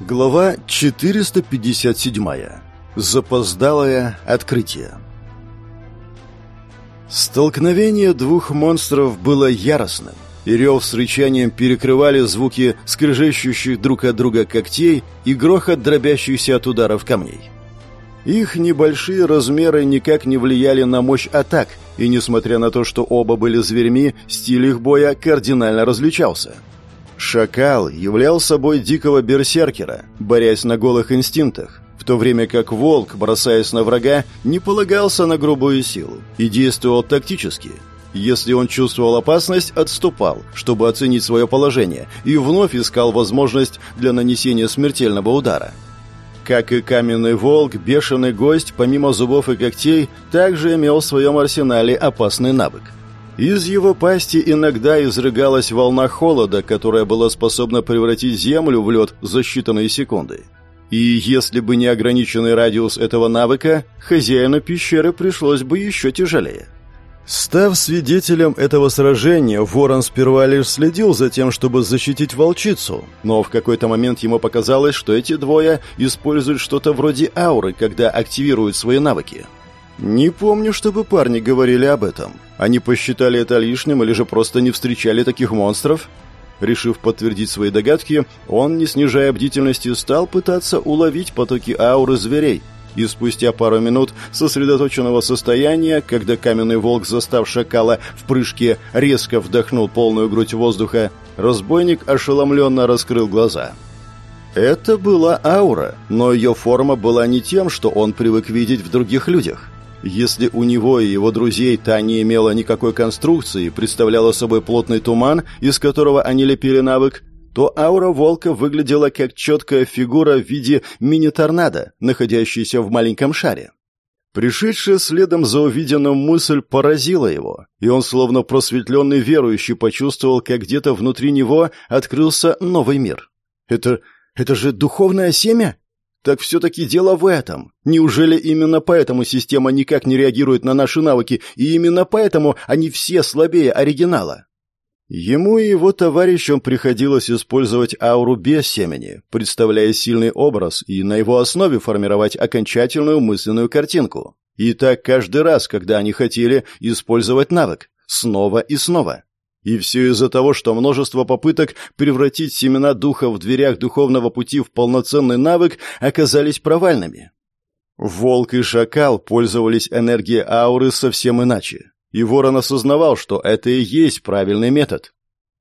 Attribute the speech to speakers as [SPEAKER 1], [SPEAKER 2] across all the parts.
[SPEAKER 1] Глава 457. Запоздалое открытие. Столкновение двух монстров было яростным, и рев с рычанием перекрывали звуки скрежещущих друг от друга когтей и грохот дробящихся от ударов камней. Их небольшие размеры никак не влияли на мощь атак, и несмотря на то, что оба были зверьми, стиль их боя кардинально различался – Шакал являл собой дикого берсеркера, борясь на голых инстинктах, в то время как волк, бросаясь на врага, не полагался на грубую силу и действовал тактически. Если он чувствовал опасность, отступал, чтобы оценить свое положение, и вновь искал возможность для нанесения смертельного удара. Как и каменный волк, бешеный гость, помимо зубов и когтей, также имел в своем арсенале опасный навык – из его пасти иногда изрыгалась волна холода, которая была способна превратить землю в лед за считанные секунды. И если бы не ограниченный радиус этого навыка, хозяину пещеры пришлось бы еще тяжелее. Став свидетелем этого сражения, Ворон сперва лишь следил за тем, чтобы защитить волчицу, но в какой-то момент ему показалось, что эти двое используют что-то вроде ауры, когда активируют свои навыки. Не помню, чтобы парни говорили об этом. Они посчитали это лишним или же просто не встречали таких монстров? Решив подтвердить свои догадки, он, не снижая бдительности, стал пытаться уловить потоки ауры зверей. И спустя пару минут сосредоточенного состояния, когда каменный волк, застав шакала в прыжке, резко вдохнул полную грудь воздуха, разбойник ошеломленно раскрыл глаза. Это была аура, но ее форма была не тем, что он привык видеть в других людях. Если у него и его друзей та не имела никакой конструкции представляла собой плотный туман, из которого они лепили навык, то аура волка выглядела как четкая фигура в виде мини-торнадо, находящейся в маленьком шаре. Пришедшая следом за увиденным мысль поразила его, и он, словно просветленный верующий, почувствовал, как где-то внутри него открылся новый мир. «Это... это же духовное семя?» Так все-таки дело в этом. Неужели именно поэтому система никак не реагирует на наши навыки, и именно поэтому они все слабее оригинала? Ему и его товарищам приходилось использовать ауру без семени, представляя сильный образ и на его основе формировать окончательную мысленную картинку. И так каждый раз, когда они хотели использовать навык, снова и снова. И все из-за того, что множество попыток превратить семена духа в дверях духовного пути в полноценный навык оказались провальными. Волк и шакал пользовались энергией ауры совсем иначе. И ворон осознавал, что это и есть правильный метод.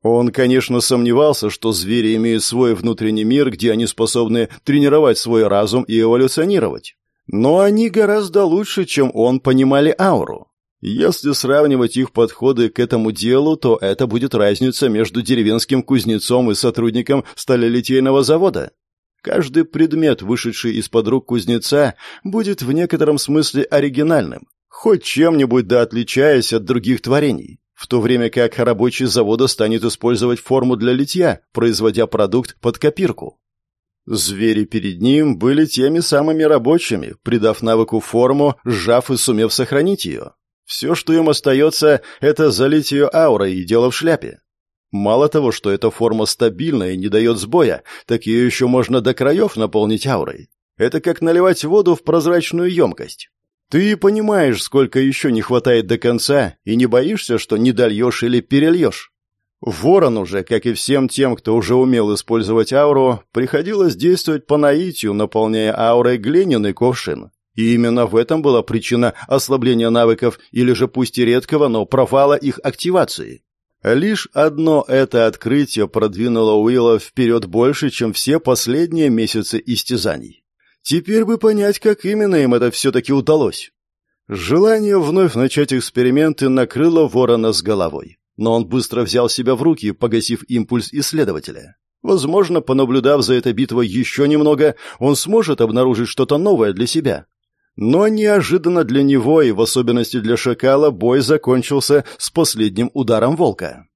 [SPEAKER 1] Он, конечно, сомневался, что звери имеют свой внутренний мир, где они способны тренировать свой разум и эволюционировать. Но они гораздо лучше, чем он, понимали ауру. Если сравнивать их подходы к этому делу, то это будет разница между деревенским кузнецом и сотрудником сталелитейного завода. Каждый предмет, вышедший из-под рук кузнеца, будет в некотором смысле оригинальным, хоть чем-нибудь да отличаясь от других творений, в то время как рабочий завода станет использовать форму для литья, производя продукт под копирку. Звери перед ним были теми самыми рабочими, придав навыку форму, сжав и сумев сохранить ее. Все, что им остается, это залить ее аурой и дело в шляпе. Мало того, что эта форма стабильна и не дает сбоя, так ее еще можно до краев наполнить аурой. Это как наливать воду в прозрачную емкость. Ты понимаешь, сколько еще не хватает до конца, и не боишься, что не дольешь или перельешь. Ворон уже, как и всем тем, кто уже умел использовать ауру, приходилось действовать по наитию, наполняя аурой глиняный ковшин. И именно в этом была причина ослабления навыков или же пусть и редкого, но провала их активации. Лишь одно это открытие продвинуло Уилла вперед больше, чем все последние месяцы истязаний. Теперь бы понять, как именно им это все-таки удалось. Желание вновь начать эксперименты накрыло ворона с головой. Но он быстро взял себя в руки, погасив импульс исследователя. Возможно, понаблюдав за этой битвой еще немного, он сможет обнаружить что-то новое для себя. Но неожиданно для него и в особенности для шакала бой закончился с последним ударом волка.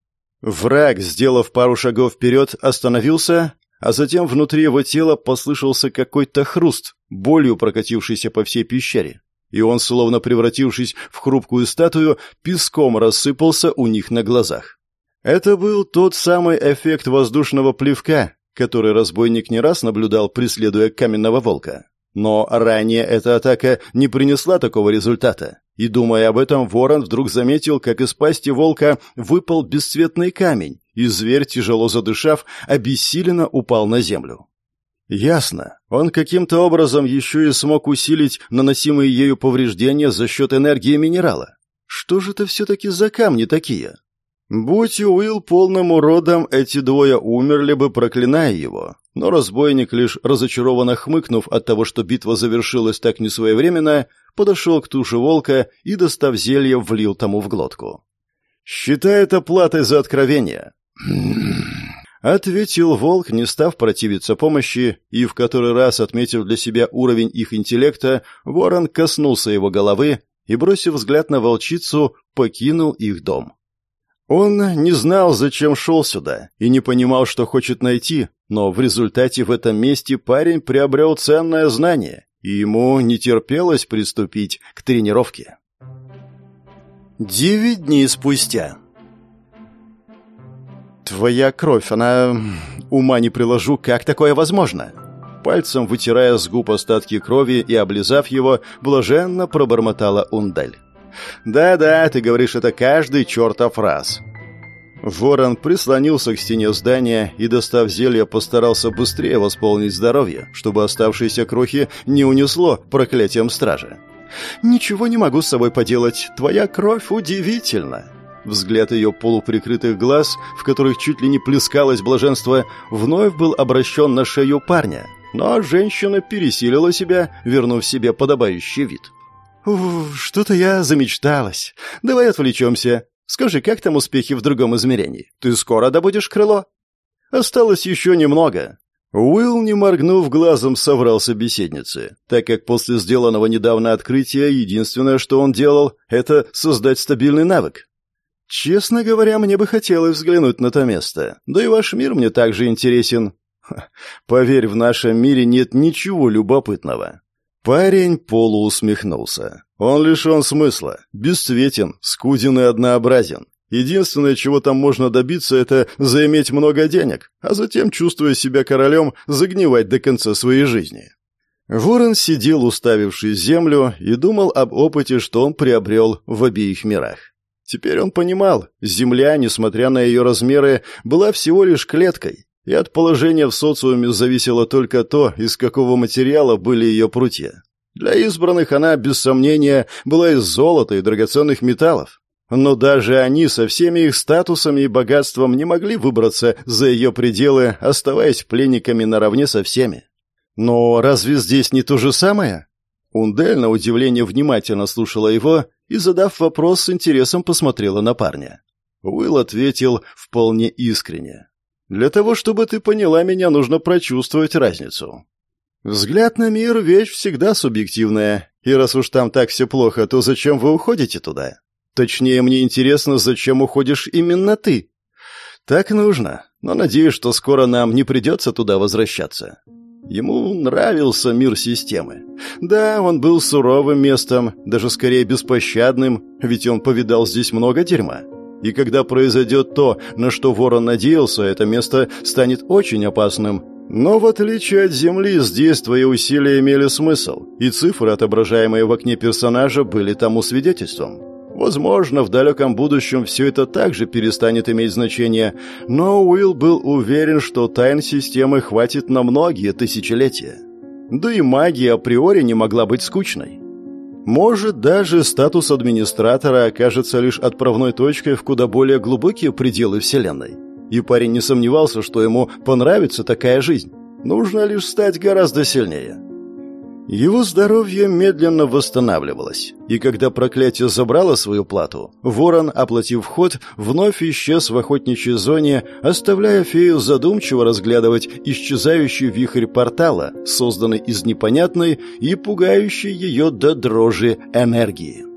[SPEAKER 1] Враг, сделав пару шагов вперед, остановился, а затем внутри его тела послышался какой-то хруст, болью прокатившийся по всей пещере. И он, словно превратившись в хрупкую статую, песком рассыпался у них на глазах. Это был тот самый эффект воздушного плевка, который разбойник не раз наблюдал, преследуя каменного волка. Но ранее эта атака не принесла такого результата. И, думая об этом, ворон вдруг заметил, как из пасти волка выпал бесцветный камень, и зверь, тяжело задышав, обессиленно упал на землю. Ясно. Он каким-то образом еще и смог усилить наносимые ею повреждения за счет энергии минерала. Что же это все-таки за камни такие? Будь Уилл полным уродом, эти двое умерли бы, проклиная его. Но разбойник, лишь разочарованно хмыкнув от того, что битва завершилась так несвоевременно, подошел к туше волка и, достав зелье, влил тому в глотку. «Считай это платой за откровение», — ответил волк, не став противиться помощи, и в который раз, отметив для себя уровень их интеллекта, ворон коснулся его головы и, бросив взгляд на волчицу, покинул их дом. Он не знал, зачем шел сюда, и не понимал, что хочет найти, но в результате в этом месте парень приобрел ценное знание, и ему не терпелось приступить к тренировке. Девять дней спустя. «Твоя кровь, она... ума не приложу, как такое возможно?» Пальцем вытирая с губ остатки крови и облизав его, блаженно пробормотала Ундаль. «Да-да, ты говоришь это каждый чертов раз». Ворон прислонился к стене здания и, достав зелье, постарался быстрее восполнить здоровье, чтобы оставшиеся крохи не унесло проклятием стража. «Ничего не могу с собой поделать. Твоя кровь удивительна». Взгляд ее полуприкрытых глаз, в которых чуть ли не плескалось блаженство, вновь был обращен на шею парня. Но женщина пересилила себя, вернув себе подобающий вид. «Что-то я замечталась. Давай отвлечемся. Скажи, как там успехи в другом измерении? Ты скоро добудешь крыло?» «Осталось еще немного». Уилл, не моргнув глазом, соврал собеседнице, так как после сделанного недавно открытия единственное, что он делал, это создать стабильный навык. «Честно говоря, мне бы хотелось взглянуть на то место. Да и ваш мир мне также интересен. Поверь, в нашем мире нет ничего любопытного. Парень полуусмехнулся. Он лишен смысла, бесцветен, скуден и однообразен. Единственное, чего там можно добиться, это заиметь много денег, а затем, чувствуя себя королем, загнивать до конца своей жизни. Ворон сидел, уставившись в землю, и думал об опыте, что он приобрел в обеих мирах. Теперь он понимал, земля, несмотря на ее размеры, была всего лишь клеткой, и от положения в социуме зависело только то, из какого материала были ее прутья. Для избранных она, без сомнения, была из золота и драгоценных металлов. Но даже они со всеми их статусами и богатством не могли выбраться за ее пределы, оставаясь пленниками наравне со всеми. Но разве здесь не то же самое? Ундель, на удивление, внимательно слушала его и, задав вопрос, с интересом посмотрела на парня. Уилл ответил вполне искренне. Для того, чтобы ты поняла меня, нужно прочувствовать разницу. Взгляд на мир — вещь всегда субъективная, и раз уж там так все плохо, то зачем вы уходите туда? Точнее, мне интересно, зачем уходишь именно ты? Так нужно, но надеюсь, что скоро нам не придется туда возвращаться. Ему нравился мир системы. Да, он был суровым местом, даже скорее беспощадным, ведь он повидал здесь много дерьма. И когда произойдет то, на что ворон надеялся, это место станет очень опасным. Но в отличие от Земли, здесь твои усилия имели смысл, и цифры, отображаемые в окне персонажа, были тому свидетельством. Возможно, в далеком будущем все это также перестанет иметь значение, но Уилл был уверен, что тайн системы хватит на многие тысячелетия. Да и магия априори не могла быть скучной. Может, даже статус администратора окажется лишь отправной точкой в куда более глубокие пределы Вселенной. И парень не сомневался, что ему понравится такая жизнь. Нужно лишь стать гораздо сильнее. Его здоровье медленно восстанавливалось, и когда проклятие забрало свою плату, ворон, оплатив вход, вновь исчез в охотничьей зоне, оставляя фею задумчиво разглядывать исчезающий вихрь портала, созданный из непонятной и пугающей ее до дрожи энергии.